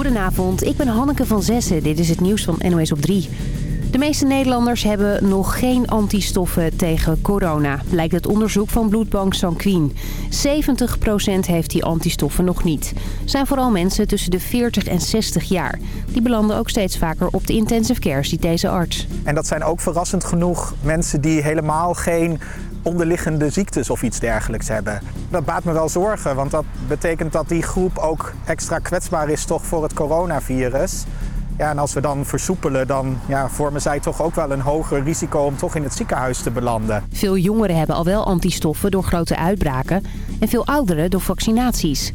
Goedenavond, ik ben Hanneke van Zessen. Dit is het nieuws van NOS op 3. De meeste Nederlanders hebben nog geen antistoffen tegen corona, blijkt het onderzoek van bloedbank Sanquin. 70% heeft die antistoffen nog niet. zijn vooral mensen tussen de 40 en 60 jaar. Die belanden ook steeds vaker op de intensive care, ziet deze arts. En dat zijn ook verrassend genoeg mensen die helemaal geen onderliggende ziektes of iets dergelijks hebben. Dat baat me wel zorgen, want dat betekent dat die groep ook extra kwetsbaar is toch voor het coronavirus. Ja, en als we dan versoepelen, dan ja, vormen zij toch ook wel een hoger risico om toch in het ziekenhuis te belanden. Veel jongeren hebben al wel antistoffen door grote uitbraken en veel ouderen door vaccinaties.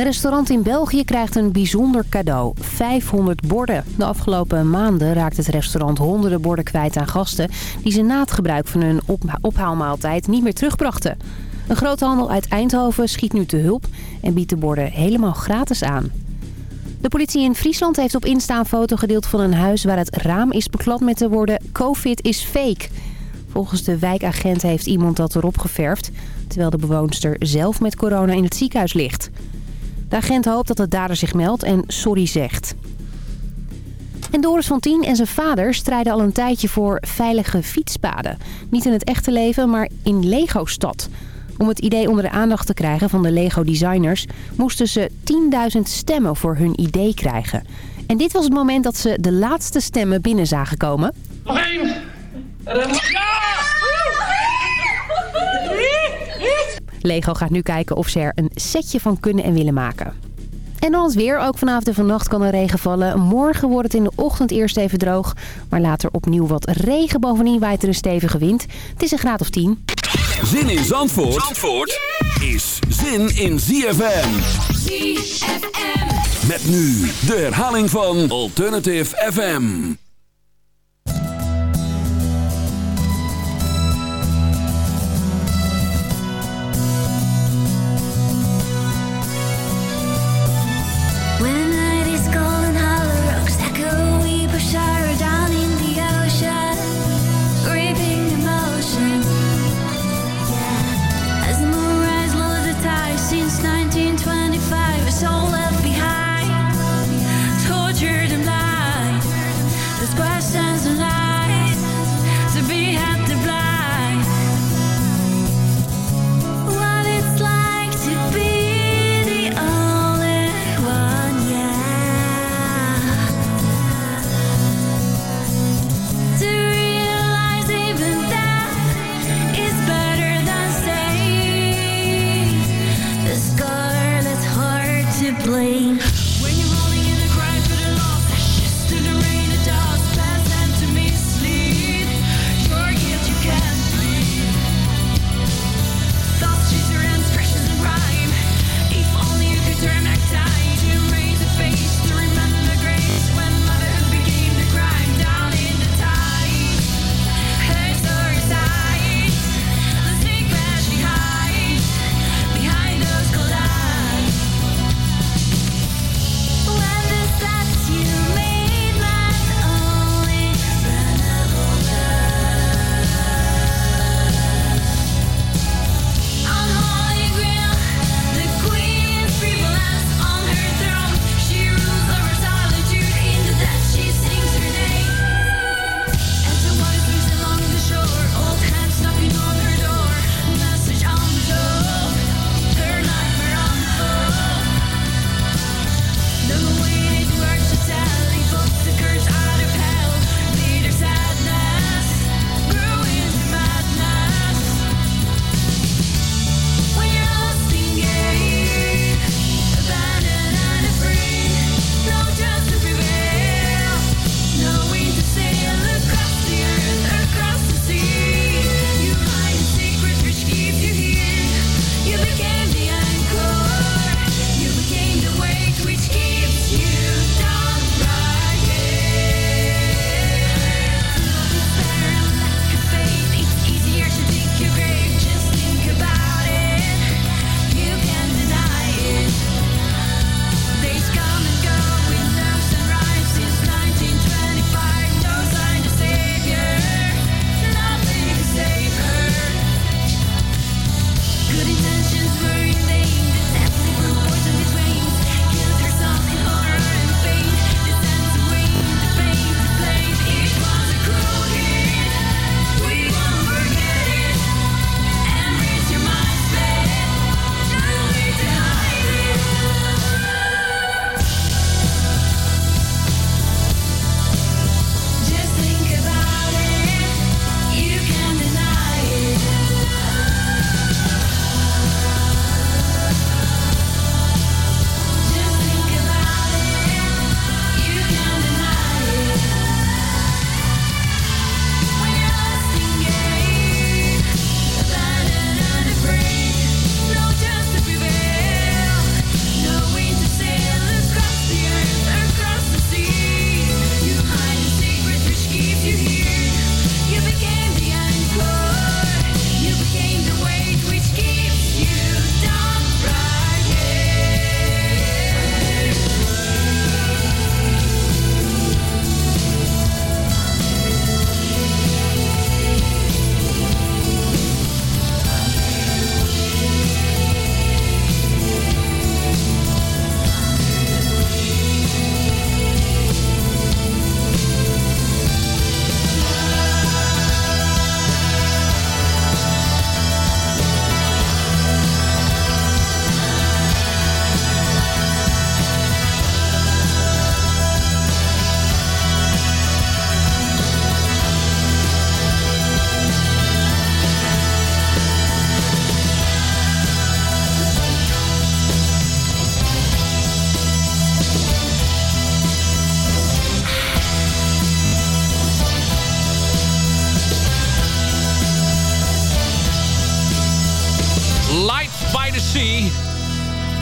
Een restaurant in België krijgt een bijzonder cadeau. 500 borden. De afgelopen maanden raakt het restaurant honderden borden kwijt aan gasten... die ze na het gebruik van hun ophaalmaaltijd niet meer terugbrachten. Een groothandel uit Eindhoven schiet nu te hulp en biedt de borden helemaal gratis aan. De politie in Friesland heeft op Insta een foto gedeeld van een huis waar het raam is beklad met de woorden COVID is fake. Volgens de wijkagent heeft iemand dat erop geverfd, terwijl de bewoonster zelf met corona in het ziekenhuis ligt. De agent hoopt dat de dader zich meldt en sorry zegt. En Doris van Tien en zijn vader strijden al een tijdje voor veilige fietspaden. Niet in het echte leven, maar in Lego-stad. Om het idee onder de aandacht te krijgen van de Lego-designers... moesten ze 10.000 stemmen voor hun idee krijgen. En dit was het moment dat ze de laatste stemmen binnen zagen komen. Nog één! Lego gaat nu kijken of ze er een setje van kunnen en willen maken. En dan het weer. Ook vanavond en vannacht kan er regen vallen. Morgen wordt het in de ochtend eerst even droog. Maar later opnieuw wat regen. Bovendien waait er een stevige wind. Het is een graad of 10. Zin in Zandvoort, Zandvoort is zin in ZFM. ZFM. Met nu de herhaling van Alternative FM.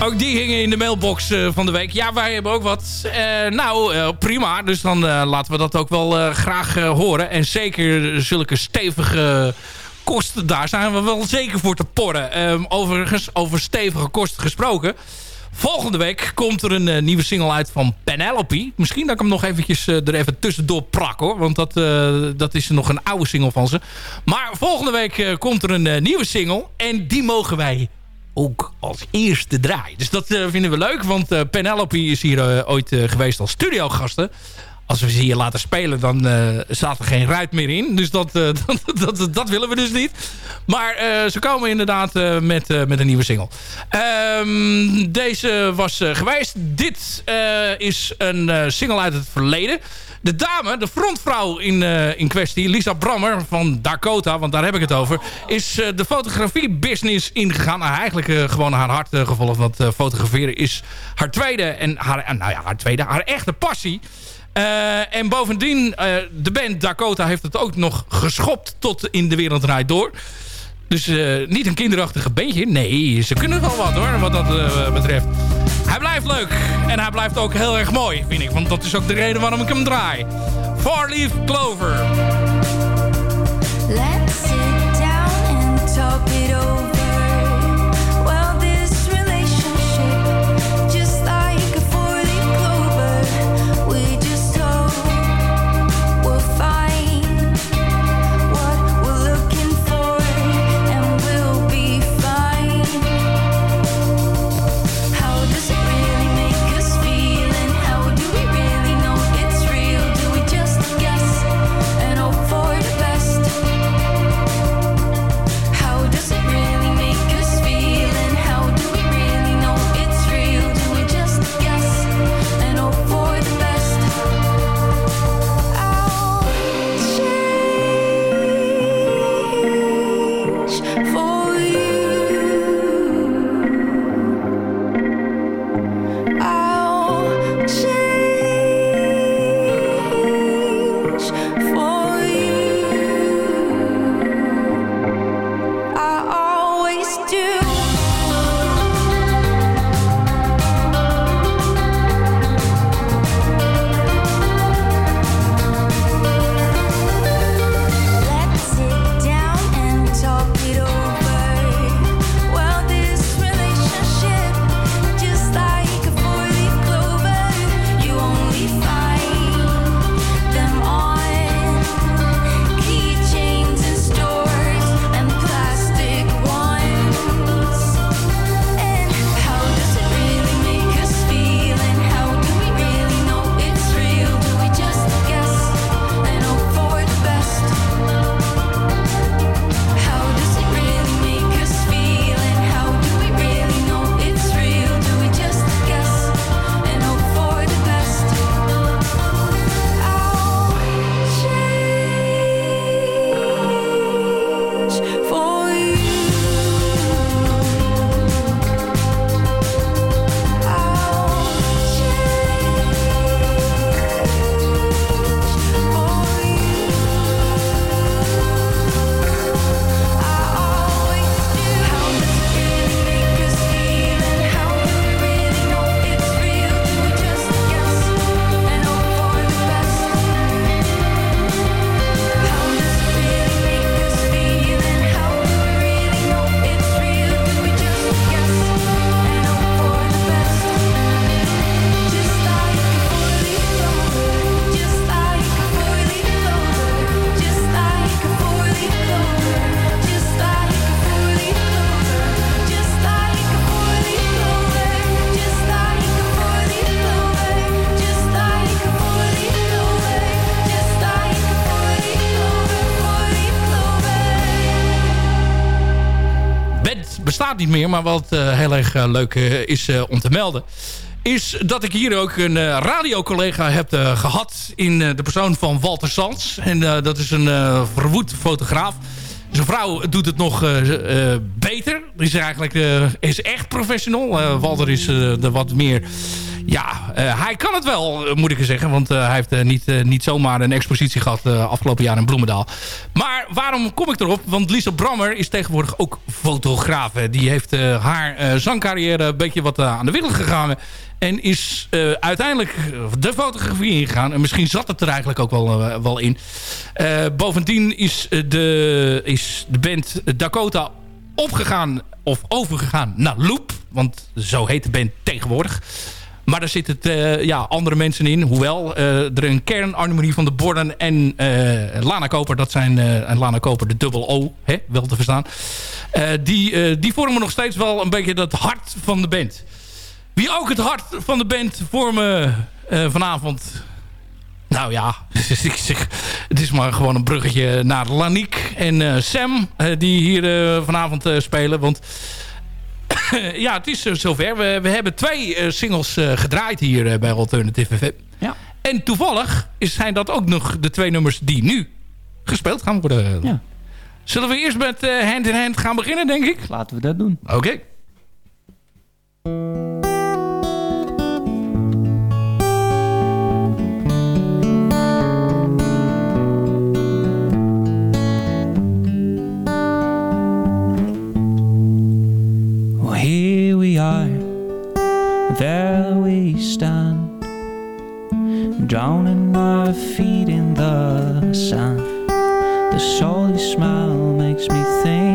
Ook die hingen in de mailbox uh, van de week. Ja, wij hebben ook wat. Uh, nou, uh, prima. Dus dan laten we dat ook wel graag horen. En zeker zulke stevige kosten, daar zijn we wel zeker voor te porren. Um, overigens, over stevige kosten gesproken. Volgende week komt er een nieuwe single uit van Penelope. Misschien dat ik hem nog eventjes er even tussendoor prak hoor. Want dat, dat is nog een oude single van ze. Maar volgende week komt er een nieuwe single. En die mogen wij ook als eerste draai. Dus dat uh, vinden we leuk, want uh, Penelope is hier uh, ooit geweest als studiogasten. Als we ze hier laten spelen, dan staat er geen ruit meer in. Dus dat, dat, dat, dat, willen we dus niet. Maar ze komen inderdaad met, met een nieuwe single. Um, deze was geweest. Dit is een single uit het verleden. De dame, de frontvrouw in, uh, in kwestie, Lisa Brammer van Dakota, want daar heb ik het over, is uh, de fotografie-business ingegaan. Nou, eigenlijk uh, gewoon haar hart gevolgd, want fotograferen is haar tweede en haar, nou ja, haar tweede, haar echte passie. En bovendien, de band Dakota heeft het ook nog geschopt tot in de wereld draait door. Dus niet een kinderachtige beentje. Nee, ze kunnen wel wat hoor, wat dat uh, betreft. Hij blijft leuk. En hij blijft ook heel erg mooi, vind ik. Want dat is ook de reden waarom ik hem draai. Four Leaf Clover. Niet meer. Maar wat uh, heel erg uh, leuk uh, is om te melden. Is dat ik hier ook een radiocollega heb gehad. In de persoon van Walter Sands. En dat is een verwoed fotograaf. Zijn vrouw doet het nog beter. Is eigenlijk is echt professional. Walter is er wat meer Ja, eh, hij kan het wel, eh, moet ik zeggen. Want eh, hij heeft niet, niet zomaar een expositie gehad afgelopen jaar in Bloemendaal. Maar waarom kom ik erop? Want Lisa Brammer is tegenwoordig ook fotograaf. Die heeft haar zangcarrière een beetje wat aan de wild gegaan. En is uiteindelijk de fotografie ingegaan. En misschien zat het er eigenlijk ook wel, wel in. bovendien is de, is de band Dakota opgegaan of overgegaan naar Loop. Want zo heet de band tegenwoordig. Maar daar zitten ja, andere mensen in. Hoewel uh, er een kernharmonie van de Borden en Lana Koper... dat zijn en Lana Koper de dubbel O, hè, wel te verstaan... die, die vormen nog steeds wel een beetje het hart van de band. Wie ook het hart van de band vormen vanavond... Nou ja, het is maar gewoon een bruggetje naar Laniek en Sam... die hier vanavond spelen, want... ja, het is eh, zover. We, we hebben twee eh, singles eh, gedraaid hier bij Alternative FM. Ja. En toevallig zijn dat ook nog de twee nummers die nu gespeeld gaan worden. Ja. Zullen we eerst met Hand in Hand gaan beginnen, denk ik? Laten we dat doen. Oké. Drowning my feet in the sand. The salty smile makes me think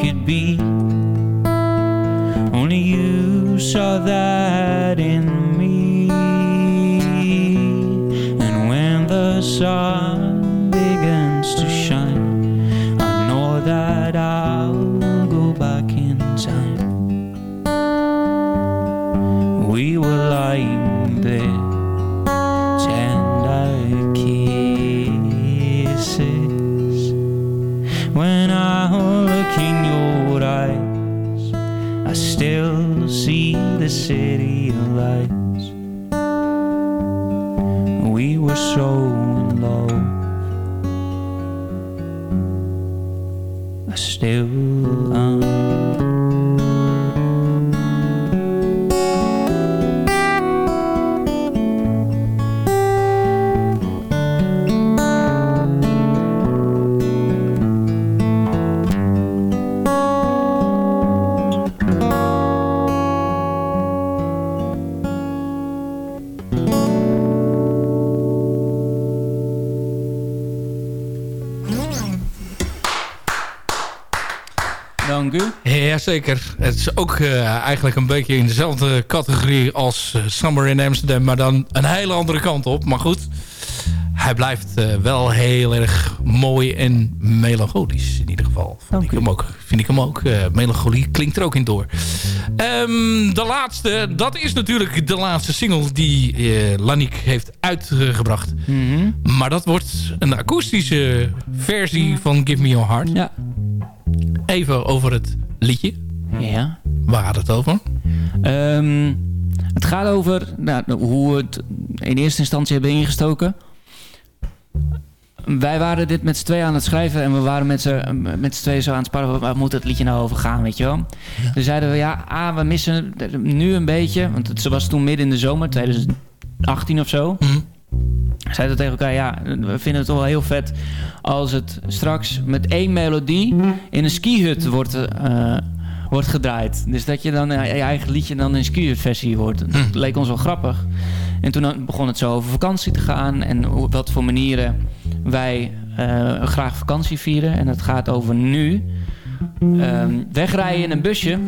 could be. Only you saw that Het is ook eh, eigenlijk een beetje in dezelfde categorie als eh, Summer in Amsterdam. Maar dan een hele andere kant op. Maar goed, hij blijft eh, wel heel erg mooi en melancholisch. In ieder geval vind ik hem ook. Vind ik hem ook. Melancholie klinkt er ook in door. Ehm, de laatste, dat is natuurlijk de laatste single die eh Laniek heeft uitgebracht. Mhm. Maar dat wordt een akoestische versie van Give Me Your Heart. Ja. Even over het liedje. Ja. Waar gaat het over? Ehm, het gaat over nou, hoe we het in eerste instantie hebben ingestoken. Wij waren dit met z'n tweeën aan het schrijven en we waren met z'n, met z'n tweeën zo aan het sparren. Waar moet het liedje nou over gaan, weet je wel? Dus zeiden we, ja, ah, we missen nu een beetje. Want het was toen midden in de zomer, 2018 of zo. Mhm. Zeiden we tegen elkaar, ja, we vinden het toch wel heel vet als het straks met één melodie in een skihut wordt, eh, wordt gedraaid. Dus dat je dan je eigen liedje dan in een versie hoort. Dat Hm. leek ons wel grappig. En toen begon het zo over vakantie te gaan en op wat voor manieren wij eh, graag vakantie vieren. En het gaat over nu. Ehm, wegrijden in een busje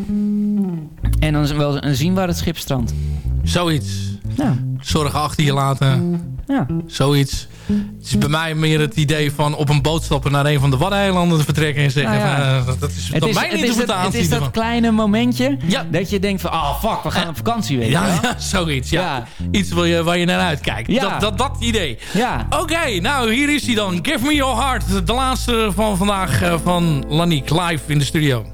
en dan wel zien waar het schip strandt. Zoiets. Ja, Zorgen achter je laten. ja. Zoiets. Het is bij mij meer het idee van op een boot stappen naar een van de Waddeneilanden te vertrekken en zeggen... Nou ja. eh, dat, is mijn het, is dat, interpretatie het is dat kleine momentje Ja. dat je denkt van, oh fuck, we gaan op vakantie, weet je Ja, zoiets. Ja. Iets waar je, waar je naar uitkijkt. Ja. Dat, dat, dat idee. Ja. Oké, nou hier is hij dan. Give me your heart. De laatste van vandaag eh, van Laniek live in de studio.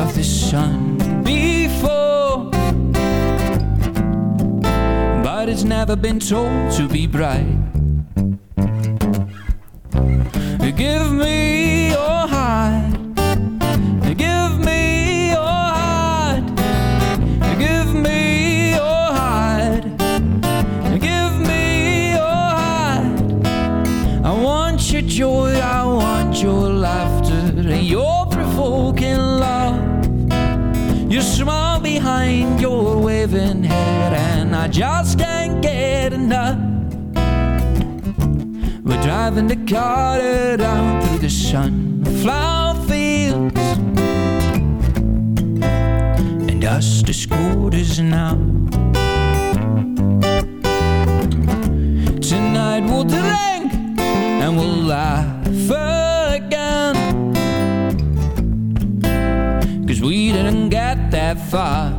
Of the sun before, but it's never been told to be bright. Give me your heart. We're driving the car down through the sunflower fields and us the scooters now. Tonight we'll drink and we'll laugh again. Cause we didn't get that far.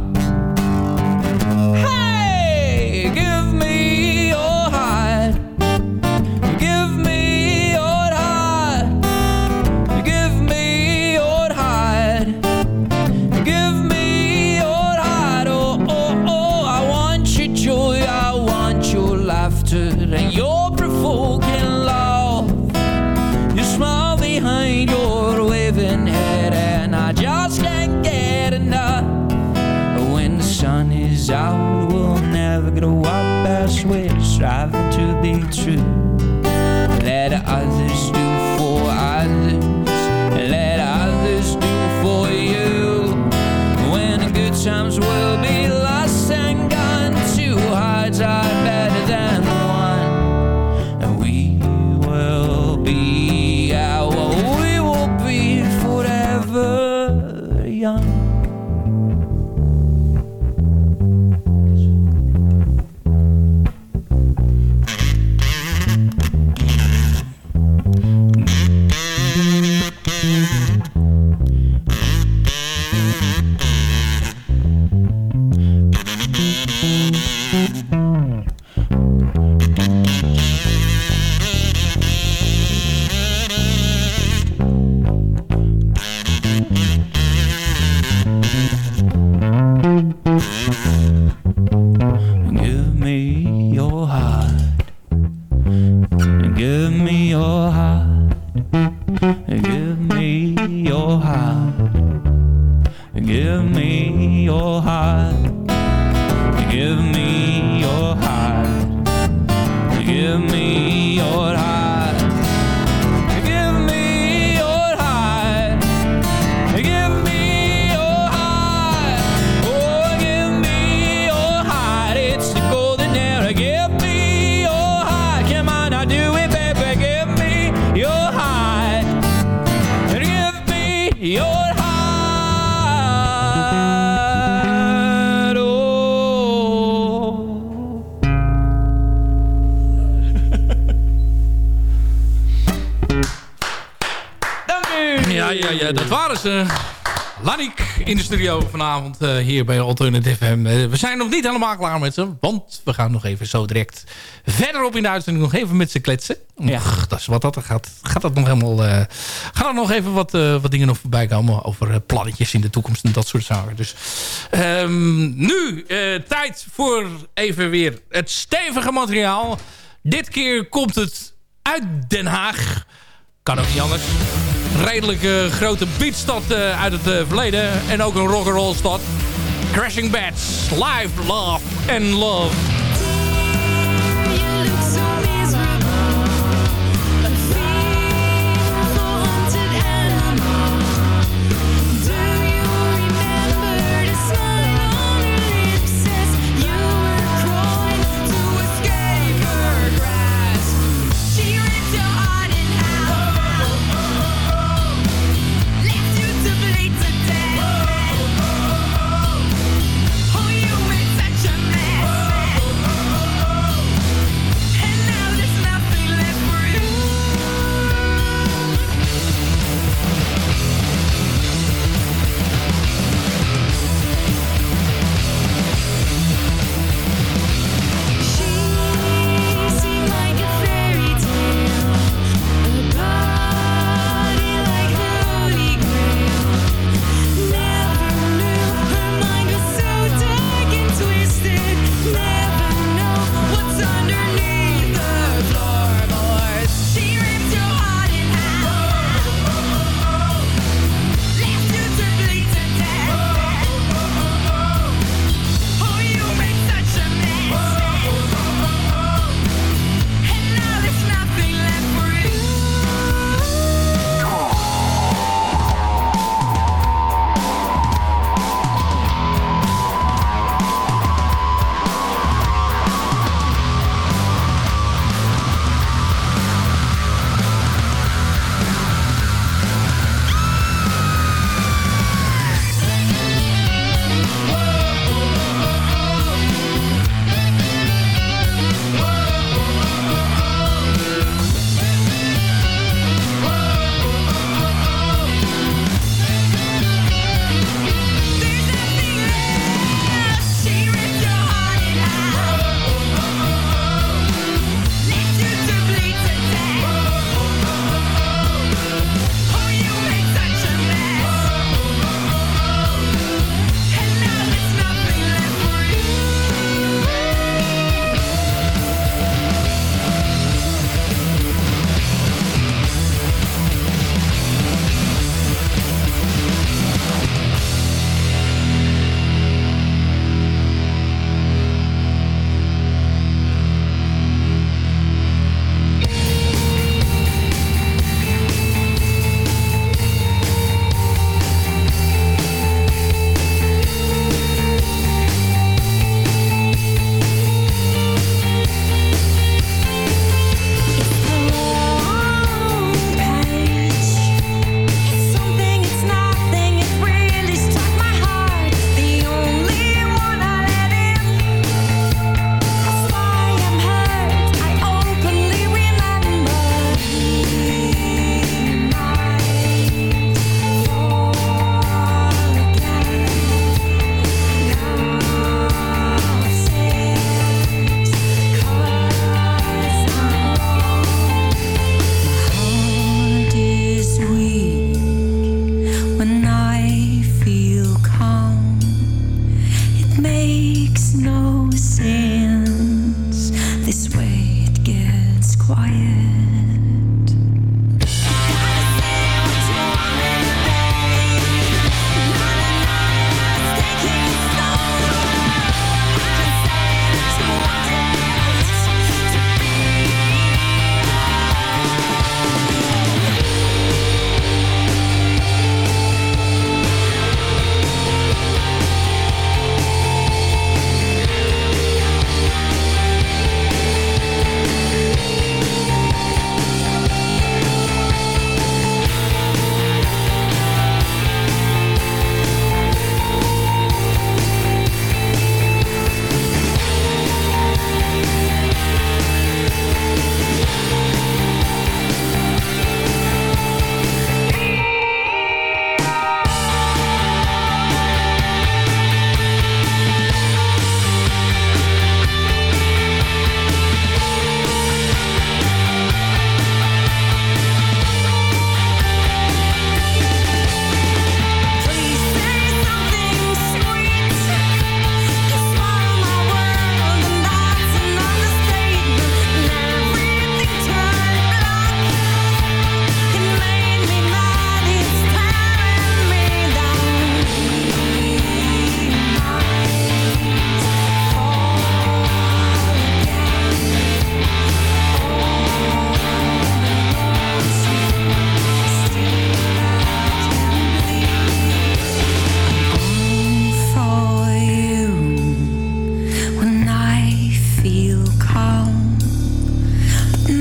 Hier bij Alternative FM. Uh, we zijn nog niet helemaal klaar met ze. Want we gaan nog even zo direct verderop in de uitzending nog even met ze kletsen. Ja. Ach, dat is wat dat gaat. Gaat dat nog helemaal... Uh, gaan er nog even wat, wat dingen nog voorbij komen over plannetjes in de toekomst en dat soort zaken. Dus um, nu tijd voor even weer het stevige materiaal. Dit keer komt het uit Den Haag. Kan ook niet anders redelijk grote beatstad uit het verleden. En ook een rock'n'roll stad. Crashing Bats, Live, Love and Love.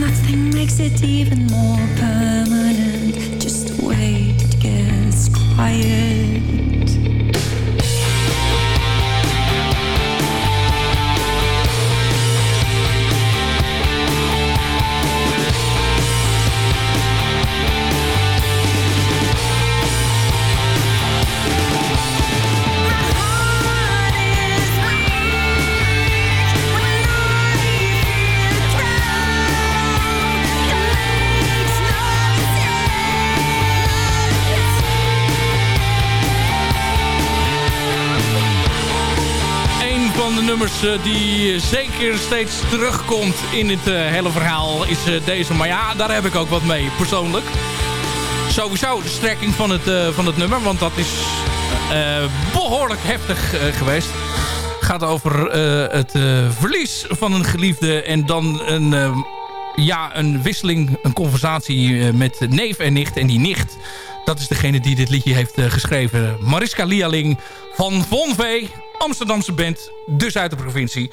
Nothing makes it even more permanent. Just wait, gets quiet. Die zeker steeds terugkomt in het eh, hele verhaal is eh, deze. Maar ja, daar heb ik ook wat mee, persoonlijk. Sowieso de strekking van het, eh, van het nummer, want dat is eh, behoorlijk heftig eh, geweest. gaat over eh, het eh, verlies van een geliefde en dan een, eh, ja, een wisseling, een conversatie eh, met neef en nicht. En die nicht, dat is degene die dit liedje heeft eh, geschreven. Mariska Lialing van Von V, Amsterdamse band, dus uit de provincie.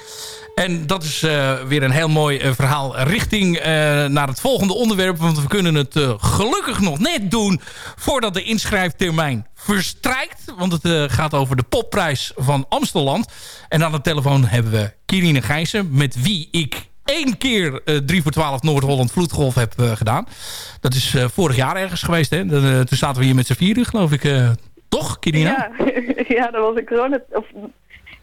En dat is eh, weer een heel mooi eh, verhaal richting eh, naar het volgende onderwerp. Want we kunnen het gelukkig nog net doen voordat de inschrijftermijn verstrijkt. Want het gaat over de popprijs van Amstelland. En aan de telefoon hebben we Kirine Gijssen, met wie ik één keer eh 3 voor 12 Noord-Holland Vloedgolf heb gedaan. Dat is vorig jaar ergens geweest. Hè? Toen zaten we hier met z'n vieren, geloof ik. Toch, Kirina? Ja, ja, dat was een corona... Of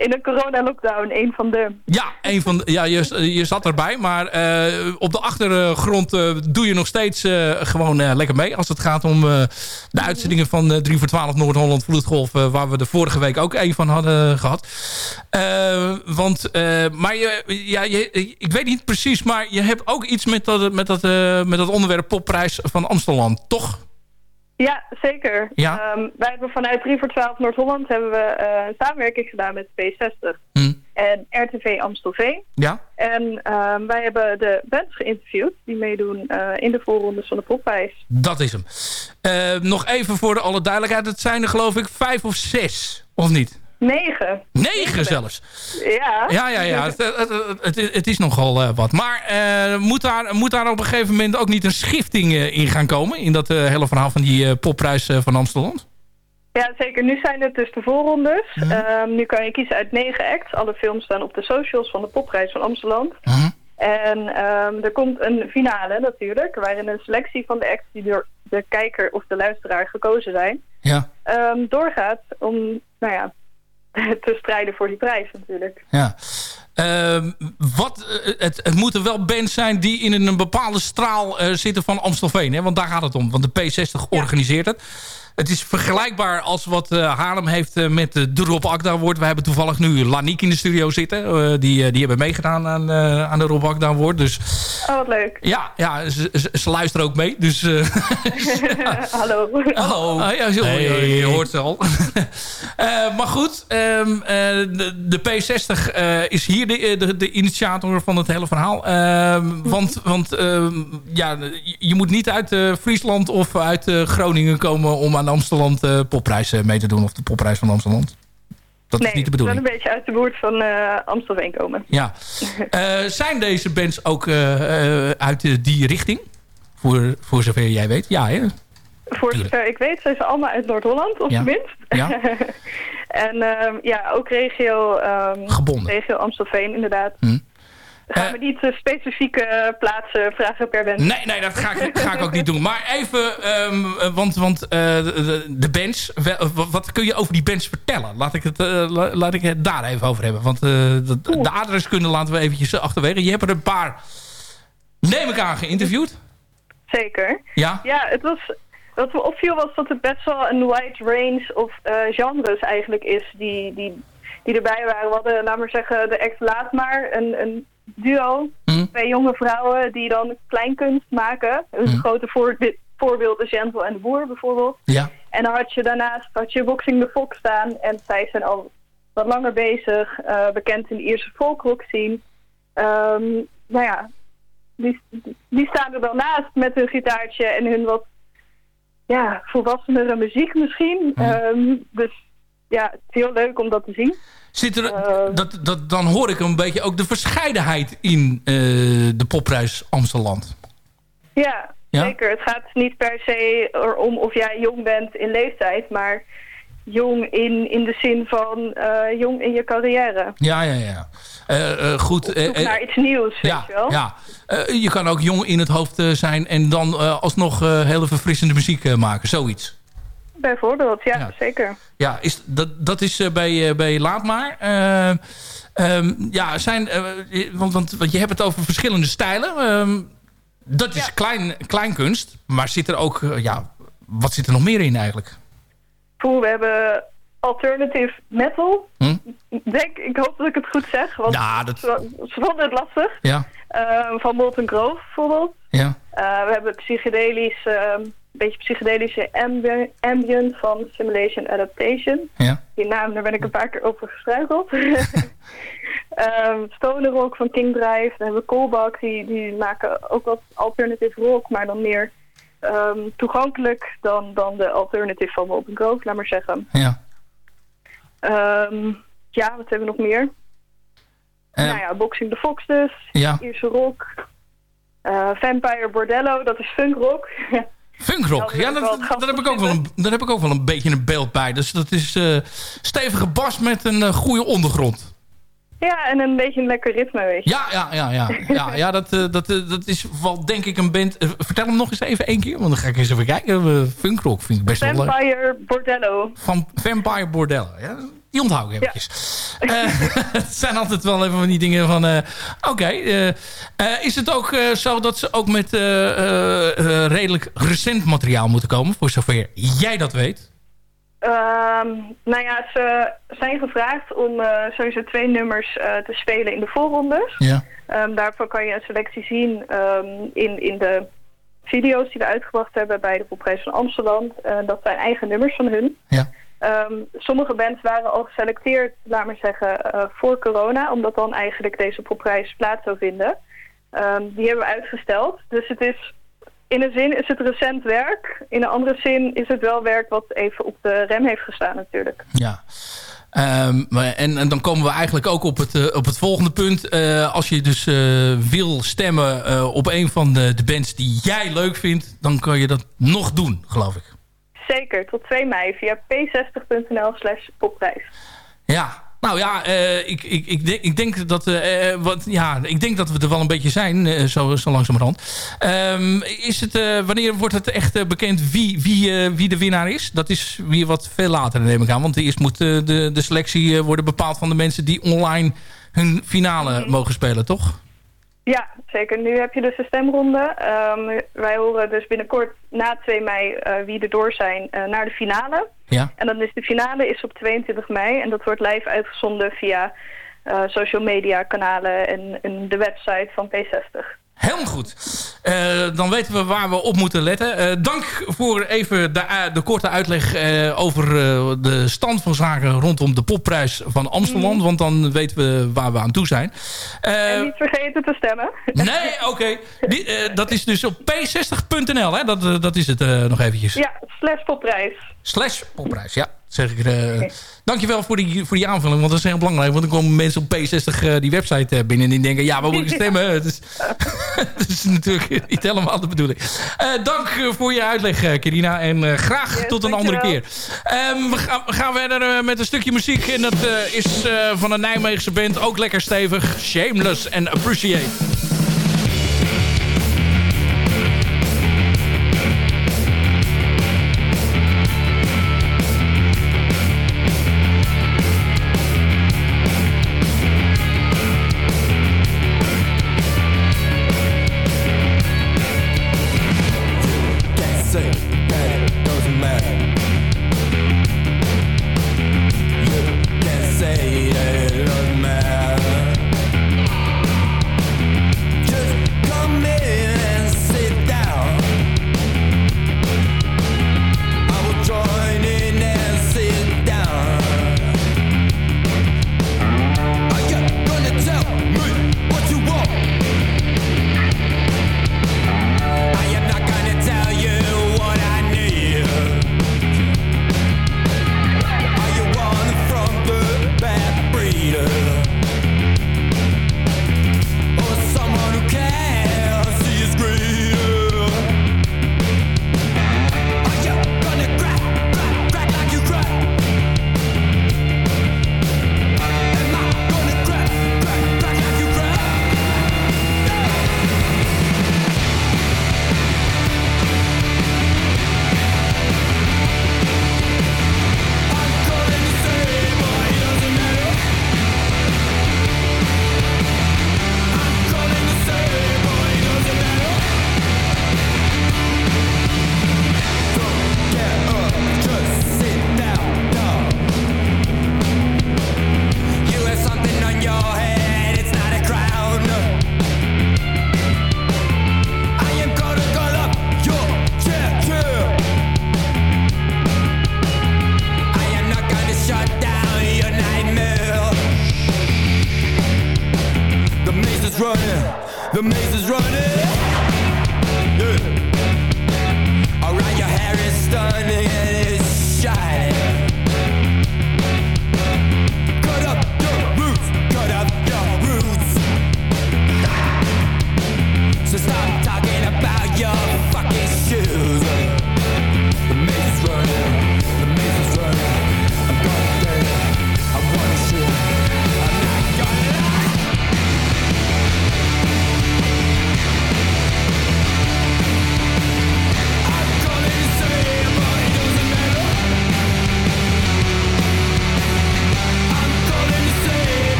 in een corona-lockdown, een van de... Ja, een van de, ja je, je zat erbij. Maar eh, op de achtergrond eh, doe je nog steeds eh, gewoon lekker mee. Als het gaat om de uitzendingen van eh 3 voor 12 Noord-Holland Vloedgolf. waar we de vorige week ook een van hadden gehad. Eh, want, maar je, ja, je, ik weet niet precies. Maar je hebt ook iets met dat, met dat, met dat onderwerp popprijs van Amsterdam. Toch? Ja, zeker. Ja. Ehm, wij hebben vanuit 3 voor 12 Noord-Holland hebben we eh, een samenwerking gedaan met P60 Hm. en RTV Amstelveen. Ja? En ehm, wij hebben de bands geïnterviewd die meedoen eh, in de voorrondes van de popprijs. Dat is hem. Eh, nog even voor de alle duidelijkheid. Het zijn er geloof ik vijf of zes. Of niet? Negen. Negen zelfs. Ja. Ja, ja, ja. Het, het, het, het- het is nogal eh, wat. Maar eh, moet, daar, moet daar op een gegeven moment ook niet een schifting eh, in gaan komen? In dat hele verhaal van die popprijs van Amsterdam? Ja, zeker. Nu zijn het dus de voorrondes. Mhm. Ehm, nu kan je kiezen uit negen acts. Alle films staan op de socials van de popprijs van Amsterdam. Mhm. En ehm, er komt een finale natuurlijk, waarin een selectie van de acts die door de kijker of de luisteraar gekozen zijn, Ja. ehm, doorgaat om, nou ja, te strijden voor die prijs natuurlijk. ja. Ehm, wat, eh, het, het moeten wel bands zijn die in een bepaalde straal eh, zitten van Amstelveen. Hè? Want daar gaat het om. Want de P60 organiseert het. Het is vergelijkbaar als wat eh, Haarlem heeft eh, met de de Rob Akda Award. We hebben toevallig nu Laniek in de studio zitten. Eh, die, eh, die hebben meegedaan aan, eh, aan de Rob Akda Award. Dus Oh, wat leuk. ja, ja ze, ze, ze luisteren ook mee. Dus eh, Hallo. Hallo. Ah, ja, zo, je, je hoort ze al. Eh, maar goed, ehm, eh, de, de P60 eh, is hier de, de, de initiator van het hele verhaal. Ehm, want want ehm, ja, je, moet niet uit eh, Friesland of uit eh, Groningen komen... om aan de Amsterdam eh, popprijs eh, mee te doen. Of de popprijs van Amsterdam. Dat nee, is niet de bedoeling. een beetje uit de buurt van eh Amstelveen komen. Ja. Eh, zijn deze bands ook uit die richting? Voor, voor zover jij weet. Ja, hè? Voor zover ik weet zijn ze allemaal uit Noord-Holland, of Ja. tenminst. Ja. en ehm, ja, ook regio, ehm, Gebonden. regio Amstelveen inderdaad. Hm. Gaan Eh, we niet eh, specifieke plaatsen vragen per band? Nee, nee, dat ga ik, ga ik ook niet doen. Maar even, ehm, eh, want, want eh, de, de bands, wat, kun je over die bands vertellen? Laat ik het, eh, la- laat ik het daar even over hebben. Want eh, de, de adreskunde laten we eventjes achterwege. Je hebt er een paar, neem ik aan, geïnterviewd. Zeker. Ja? Ja, het was, wat me opviel was dat het best wel een wide range of eh, genres eigenlijk is die, die, die erbij waren. We hadden, laat maar zeggen, de ex Laat Maar, een, een duo. Hm? Twee jonge vrouwen die dan kleinkunst maken. Een Hm. grote voorbe- voorbeeld de Gentle en de Boer bijvoorbeeld. Ja. En dan had je daarnaast had je Boxing the Fox staan. En zij zijn al wat langer bezig. eh, bekend in de Ierse folkrock scene. Ehm, nou ja, die, die staan er dan naast met hun gitaartje en hun wat ja, volwassenere muziek misschien. Ehm, dus ja, het is heel leuk om dat te zien. Zit er, Eh. dat, dat, dan hoor ik een beetje ook de verscheidenheid in eh, de popprijs Amsterdam. Ja, Ja? zeker. Het gaat niet per se erom of jij jong bent in leeftijd, maar jong in, in de zin van eh, jong in je carrière. Ja, ja, ja. Goed. Eh, naar iets nieuws, weet ja, je wel. ja. Je kan ook jong in het hoofd zijn en dan alsnog hele verfrissende muziek maken. Zoiets. Bijvoorbeeld, ja, Ja. zeker. Ja, is, dat, dat is eh, bij, eh, bij Laat Maar. Eh, ehm, ja, zijn, eh, want, want, want je hebt het over verschillende stijlen. Ehm, dat is Ja. klein, kleinkunst. Maar zit er ook... ja, wat zit er nog meer in eigenlijk? Poeh, we hebben alternative metal. Hm? Ik Denk, ik hoop dat ik het goed zeg, want Ja, dat... ze vonden het lastig. Ja, van Molten Grove bijvoorbeeld. ja. We hebben psychedelisch, beetje psychedelische ambi- ambient van Simulation Adaptation. Ja. Die naam, daar ben ik een paar keer over gestruikeld. um, Stoner Rock van King Drive. Dan hebben we Coolbak, die, die maken ook wat alternative rock, maar dan meer ehm, toegankelijk dan, dan de alternative van Molten Grove, laat maar zeggen. ja. Ehm, ja, wat hebben we nog meer? Eh, nou ja, Boxing the Fox dus, ja. Ierse rock. Eh, Vampire Bordello, dat is funk rock. Funkrock. Ja, dat, daar, heb ik ook wel een, daar heb ik ook wel een beetje een beeld bij. Dus dat is eh, stevige bas met een eh, goede ondergrond. ja, en een beetje een lekker ritme, weet je. Ja, ja, ja, ja. ja, ja dat, eh, dat, dat is wel denk ik een band... vertel hem nog eens even één keer, want dan ga ik eens even kijken. Funkrock vind ik best wel leuk. Vampire Bordello. Van Vampire Bordello. Ja, die onthoud ik eventjes. Eh, het zijn altijd wel even van die dingen van... eh, Oké, eh, is het ook zo dat ze ook met redelijk recent materiaal moeten komen? Voor zover jij dat weet. Ehm, nou ja, ze zijn gevraagd om sowieso twee nummers te spelen in de voorrondes. Ja. Ehm, daarvoor kan je een selectie zien ehm, in, in de video's die we uitgebracht hebben bij de Popprijs van Amsterdam. Dat zijn eigen nummers van hun. Ja. Ehm, sommige bands waren al geselecteerd, laat maar zeggen, eh, voor corona, omdat dan eigenlijk deze popprijs plaats zou vinden. Ehm, die hebben we uitgesteld. Dus het is, in een zin is het recent werk. In een andere zin is het wel werk wat even op de rem heeft gestaan natuurlijk. Ja. Ehm, en, en dan komen we eigenlijk ook op het, eh, op het volgende punt. Eh, als je dus wil stemmen op een van de, de bands die jij leuk vindt... dan kan je dat nog doen, geloof ik. Zeker, tot 2 mei via p60.nl slash popprijs. Ja, nou ja, eh, ik, ik, ik, denk, ik, denk dat, eh, eh, wat, ja, ik denk dat we er wel een beetje zijn, zo, zo langzamerhand. Ehm, is het, wanneer wordt het echt bekend wie, wie, wie de winnaar is? Dat is weer wat veel later, neem ik aan. Want eerst moet de, de selectie worden bepaald van de mensen die online hun finale mogen spelen, toch? Ja, zeker. Nu heb je dus de stemronde. Ehm, wij horen dus binnenkort na 2 mei eh, wie er door zijn eh, naar de finale. Ja. En dan is de finale is op 22 mei en dat wordt live uitgezonden via eh, social media kanalen en, en de website van P60. Helemaal goed. Eh, dan weten we waar we op moeten letten. Eh, dank voor even de, eh, de korte uitleg over de stand van zaken rondom de popprijs van Amsterdam. Want dan weten we waar we aan toe zijn. En niet vergeten te stemmen. nee, oké. Dat is dus op p60.nl. Hè? Dat, dat is het nog eventjes. Ja, slash popprijs. Slash popprijs, ja. Zeg ik, eh, Dankjewel voor die, voor die aanvulling, want dat is heel belangrijk. Want dan komen mensen op P60 eh, die website eh, binnen en die denken... ja, waar moet ik stemmen? Het is, dat is natuurlijk niet helemaal de bedoeling. Dank voor je uitleg, Kirina. En graag Yes, tot een andere keer. Ehm, we, gaan, we gaan verder met een stukje muziek. En dat is van een Nijmeegse band. Ook lekker stevig. Shameless and Appreciate.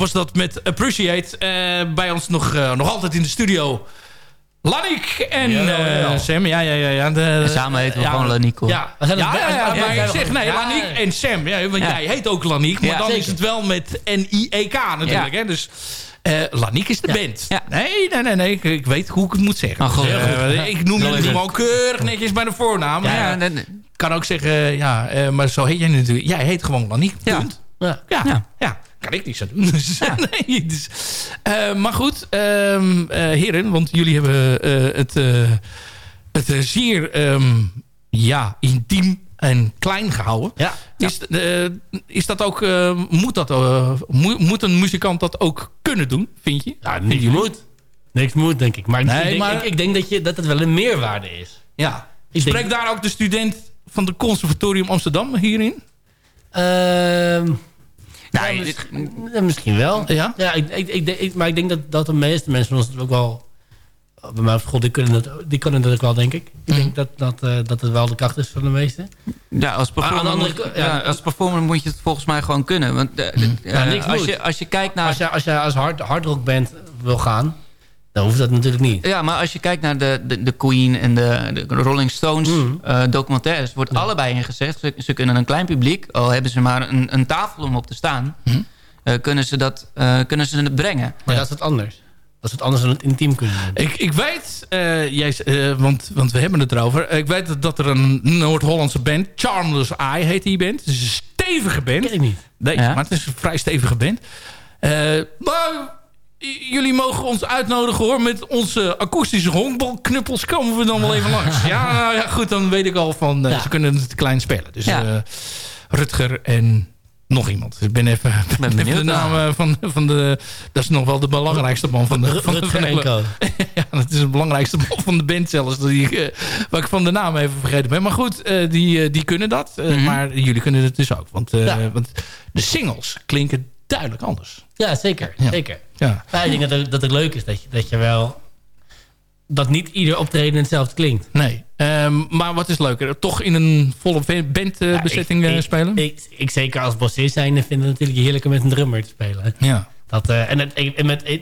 Was dat met Appreciate. Eh, bij ons nog, eh, nog altijd in de studio. Lanik en Ja, eh, ja. Sam. Ja, ja, ja. ja de, En samen heten we gewoon Laniek, hoor. Ja, We ja, zijn ja, het- ja, ja, maar ik zeg nee, ja. en Sam. Ja, want Ja. jij heet ook Laniek, maar Ja, dan zeker. is het wel met N-I-E-K natuurlijk. Ja. Hè? Dus eh Laniek is de Ja. band. Ja. Nee, nee, nee, nee. Ik, ik weet hoe ik het moet zeggen. Oh, goed. Ik noem hem even. gewoon keurig netjes bij de voornaam. Ja, Ja, ja, nee, nee. Ik kan ook zeggen, ja, eh, maar zo heet jij natuurlijk. Jij heet gewoon. Punt. Ja, ja. Ja. Kan ik niks aan doen. Dus, nee, dus, eh, maar goed, eh, heren, want jullie hebben eh, het, het zeer ehm, ja, intiem en klein gehouden. Ja. Is, is dat ook, moet, dat, moet, moet een muzikant dat ook kunnen doen, vind je? Ja, niks jullie? moet. Niks moet, denk ik. Maar, Nee, ik, denk, maar- ik, ik denk dat, je, dat het wel een meerwaarde is. Ja. Ik Spreekt denk- daar ook de student van het Conservatorium Amsterdam hierin? Ehm Nou, ja, dit- misschien, wel. Ja? Ja, ik, ik, ik, maar ik denk dat, dat de meeste mensen van ons het ook wel... Bij mij op school, die kunnen, dat, die kunnen dat ook wel, denk ik. Ik denk dat, dat, eh, dat het wel de kracht is van de meesten. Ja, als performer, andere moet, ja, ja. als performer moet je het volgens mij gewoon kunnen. Want eh, niks als, je, als je kijkt naar... Als je als, je als hard, hardrockband wil gaan, dan hoeft dat natuurlijk niet. Ja, maar als je kijkt naar de, de, de Queen en de, de Rolling Stones Mm. eh, documentaires... wordt allebei ingezegd, ze, ze kunnen een klein publiek... al hebben ze maar een, een tafel om op te staan... Mm. eh, kunnen, ze dat, eh, kunnen ze het brengen. Maar dat is wat anders. Dat is wat anders dan het intiem kunnen doen. Ik, ik weet, eh, jij, eh, want, want we hebben het erover. Ik weet dat, dat er een Noord-Hollandse band, Charmless Eye heet die band. Het is een stevige band. Ken ik niet. Nee, Ja. maar het is een vrij stevige band. Eh, maar jullie mogen ons uitnodigen hoor. Met onze akoestische honkbalknuppels komen we dan wel even langs. Ja, nou ja, goed, dan weet ik al van... eh, Ja. Ze kunnen het klein spelen. Dus Ja. eh, Rutger en nog iemand. Ik ben even, ben even de naam van, van de... Dat is nog wel de belangrijkste man van de... Van de, van Co. ja, dat is de belangrijkste man van de band zelfs. Die, ik, eh, waar ik van de naam even vergeten ben. Maar goed, die, die kunnen dat. Mhm. Maar jullie kunnen het dus ook. Want, Ja. want de singles klinken duidelijk anders. Ja, zeker. Ja. zeker. Ja. Maar ik denk dat het, dat het leuk is dat je, dat je wel... Dat niet ieder optreden hetzelfde klinkt. Nee. Ehm, maar wat is leuker? Toch in een volle bandbezetting Ja, ik- spelen? Ik, ik zeker als bassist zijn vind het natuurlijk heerlijker met een drummer te spelen. ja. Dat, eh, en het, en met, eh,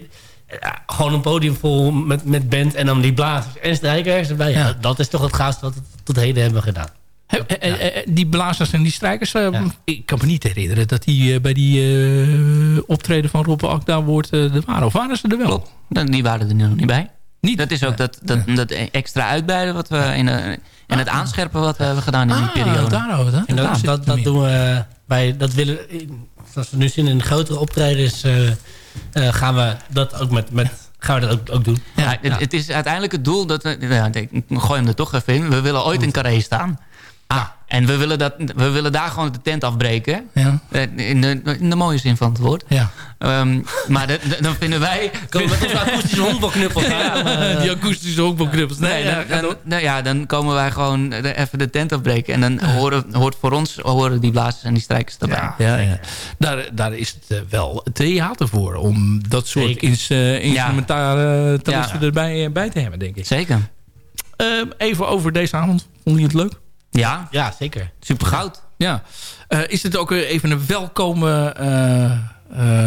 ja, gewoon een podium vol met, met band en dan die blazers en strijkers erbij. Ja. Ja. Dat, dat is toch het gaafste wat we tot heden hebben gedaan. He- die blazers en die strijkers, eh, Ja. ik kan me niet herinneren dat die eh, bij die eh, optreden van Rob Akda wordt er waren. Of waren ze er wel? Klopt. Die waren er nog niet bij. Niet? Dat is ook dat, dat, dat extra uitbreiden wat we in en het aanscherpen wat we hebben gedaan in die Ah, periode. daarover. hè? En dat, dat, dat doen we bij, dat willen, zoals we nu zien in grotere optredens, gaan we dat ook met, met gaan we dat ook, ook doen. Ja, het, het is uiteindelijk het doel dat we... Ja, ik gooi hem er toch even in. We willen ooit in Carré staan. Ah, en we willen, dat, we willen daar gewoon de tent afbreken. Ja. Eh, In de, in de mooie zin van het woord. Ja. Ehm, maar de- de- dan vinden wij... Komen we met onze akoestische hondbalknuppel gaan. die akoestische honkbalknuppels. Nee, Nee, ja, dan, nou ja, dan komen wij gewoon de- even de tent afbreken. En dan horen, hoort voor ons horen die blazers en die strijkers erbij. Ja, ja. Daar, daar is het eh, wel theater voor. Om dat soort Zeker. ins, eh, instrumentale talenten Ja. erbij eh, bij te hebben, denk ik. Zeker. Ehm, even over deze avond. Vond je het leuk? Ja, Ja, zeker. super goud. Ja. Eh, is het ook even een welkome eh,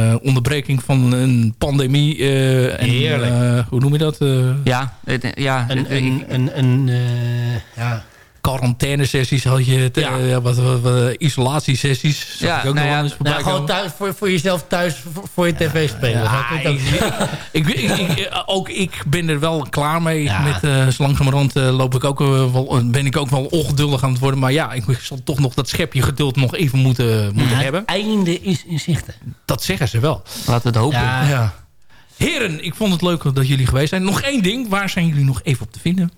eh, onderbreking van een pandemie? eh, en, Heerlijk. eh, hoe noem je dat? Eh Ja, het- ja Een, een, een, een eh, ja, quarantaine-sessies had je. het, Ja. eh, ja, wat, wat, wat, isolatiesessies. Zag Ja, ik ook nou nog ja, eens nou, gewoon thuis, voor, voor jezelf thuis voor, voor je tv spelen. Ja, ik ook- ik, ik, ik- ik- ook ik ben er wel klaar mee. Ja. Met, eh zo langzamerhand eh, loop ik ook, eh, wel, ben ik ook wel ongeduldig aan het worden. Maar ja, ik zal toch nog dat schepje geduld nog even moeten, moeten het hebben. einde is in zichten. Dat zeggen ze wel. laten we het hopen. Ja, Ja. Heren, ik vond het leuk dat jullie geweest zijn. Nog één ding. Waar zijn jullie nog even op te vinden?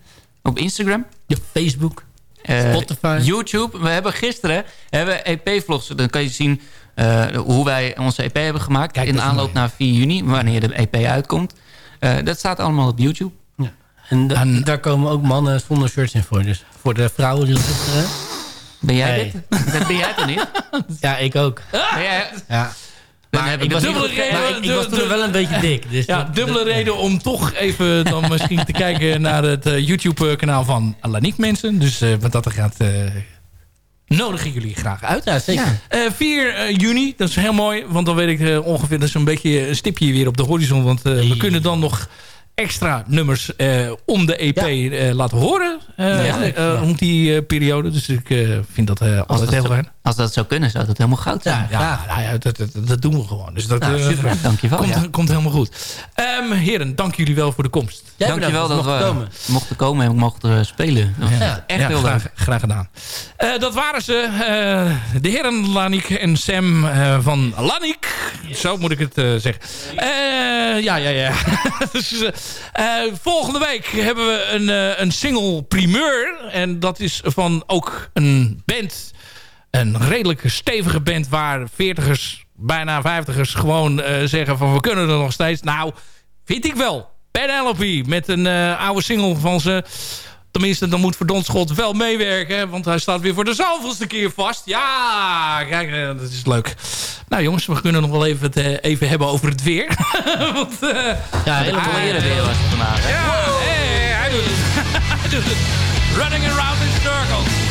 Op Instagram. Ja, Facebook. Eh, Spotify. YouTube. We hebben gisteren hebben EP-vlogs. Dan kan je zien eh, hoe wij onze EP hebben gemaakt. Kijk, in aanloop mooi. naar 4 juni, wanneer de EP uitkomt. Eh, dat staat allemaal op YouTube. En, da- En- daar komen ook mannen zonder shirts in voor. Dus voor de vrouwen die luisteren. Ben jij dit? Dat ben jij toch niet? Ja, ik ook. Ben jij, Ja. Maar ik was, dubbele reden- maar ik, ik was toen wel een beetje dik. Dus Ja, dubbele reden om toch even dan misschien te kijken naar het eh, YouTube-kanaal van Alaniek mensen. Dus eh, wat dat er gaat... eh, nodigen jullie graag uit. Ja, zeker. Eh, 4 eh, juni, dat is heel mooi. Want dan weet ik ongeveer, dat is een beetje een stipje weer op de horizon. Want we kunnen dan nog extra nummers om de EP laten horen. eh, Ja, ja. Rond die periode. Dus ik vind dat altijd heel fijn. Als dat zou kunnen, zou dat helemaal goud zijn. Ja, nou ja dat, dat, dat doen we gewoon. Dus dat Nou, super. Dankjewel, Komt, ja. komt helemaal goed. Ehm, heren, dank jullie wel voor de komst. Dankjewel dat we mochten komen en mochten eh, spelen. Dat Ja, echt ja, heel graag, leuk. graag gedaan. Eh, dat waren ze. eh, de heren Lanik en Sam eh, van Lanik. Zo moet ik het eh, zeggen. Eh, ja, ja, ja. dus, volgende week hebben we een, eh, een single primeur. En dat is van ook een band. Een redelijk stevige band waar veertigers, bijna vijftigers gewoon eh, zeggen van we kunnen er nog steeds. Nou, vind ik wel. Penelope met een eh, oude single van ze. Tenminste, dan moet Verdonschot wel meewerken. Want hij staat weer voor de zoveelste keer vast. Ja, kijk, eh, dat is leuk. Nou jongens, we kunnen nog wel even, het, even hebben over het weer. want, Ja, hele mooie weer was het vandaag. hey, hij doet het. hij doet het. Running around in circles.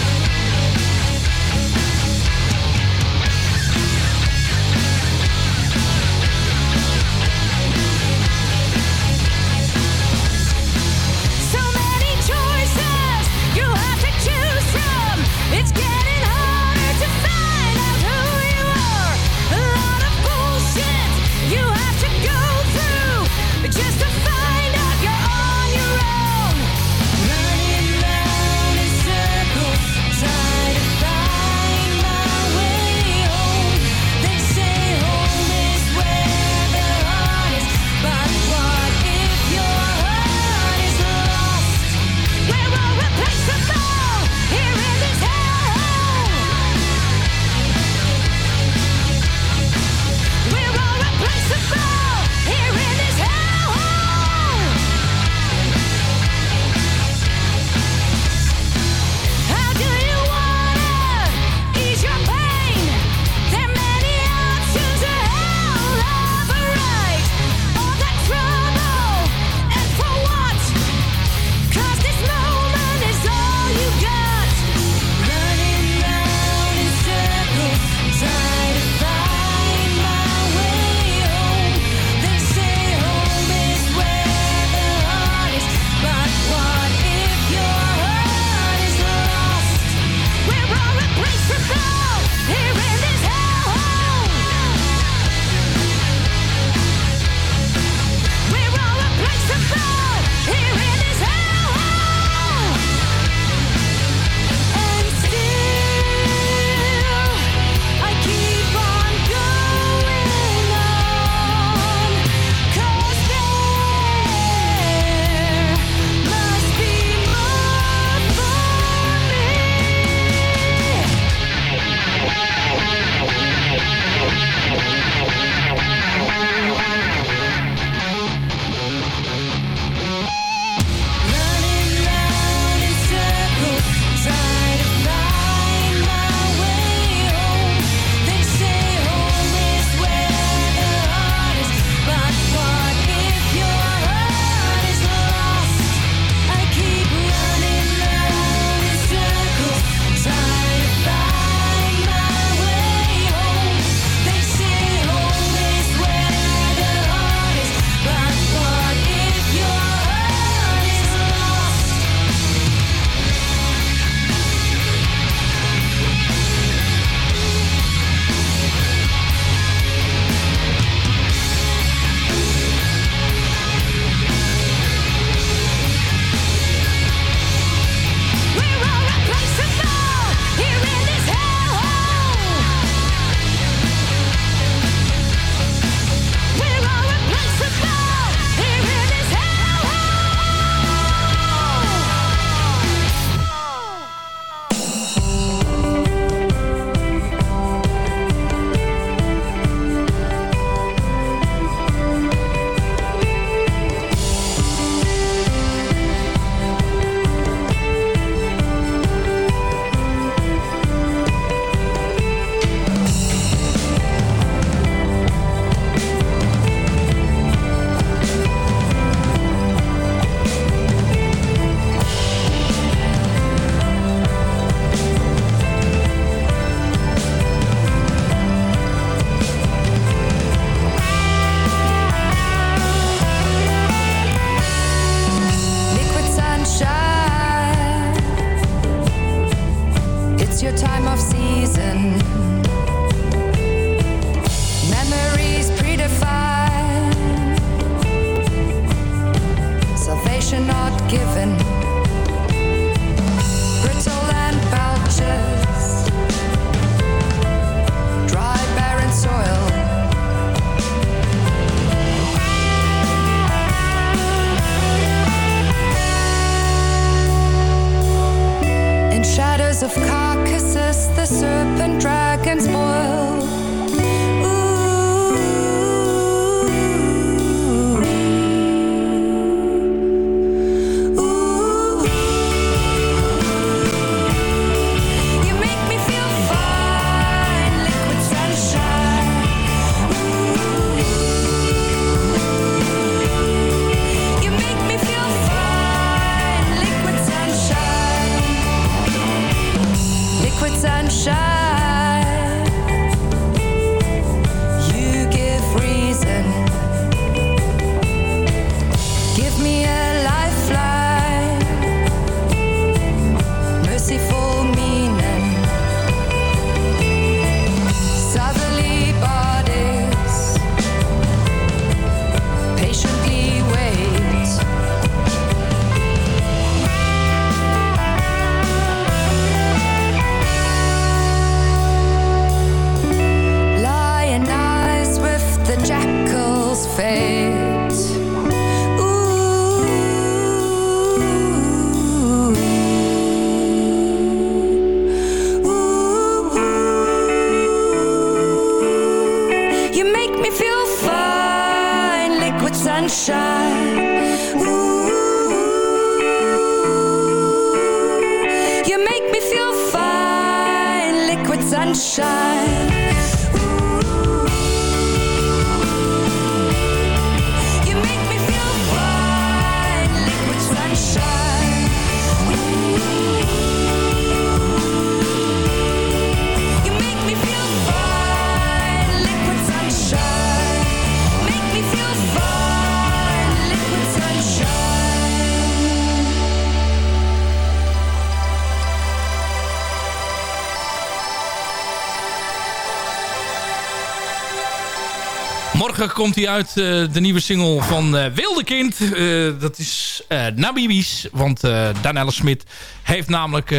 Komt hij uit, eh, de nieuwe single van eh Wilde Kind. Eh, dat is Namibisch, want Danelle Smit heeft namelijk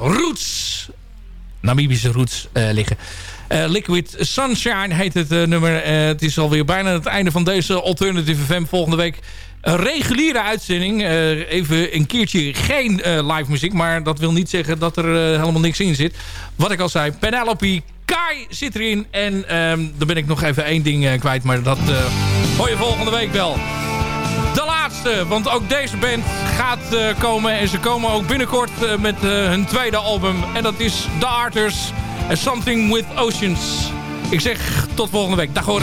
roots, Namibische roots liggen. Liquid Sunshine heet het nummer. Het is alweer bijna het einde van deze Alternative FM. Volgende week een reguliere uitzending. Even een keertje geen live muziek. Maar dat wil niet zeggen dat er helemaal niks in zit. Wat ik al zei, Penelope Zit erin. En ehm, dan ben ik nog even één ding eh, kwijt. Maar dat eh, hoor je volgende week wel. De laatste, want ook deze band gaat eh, komen. En ze komen ook binnenkort met hun tweede album. En dat is The Arters. Something with Oceans. Ik zeg tot volgende week. Dag hoor.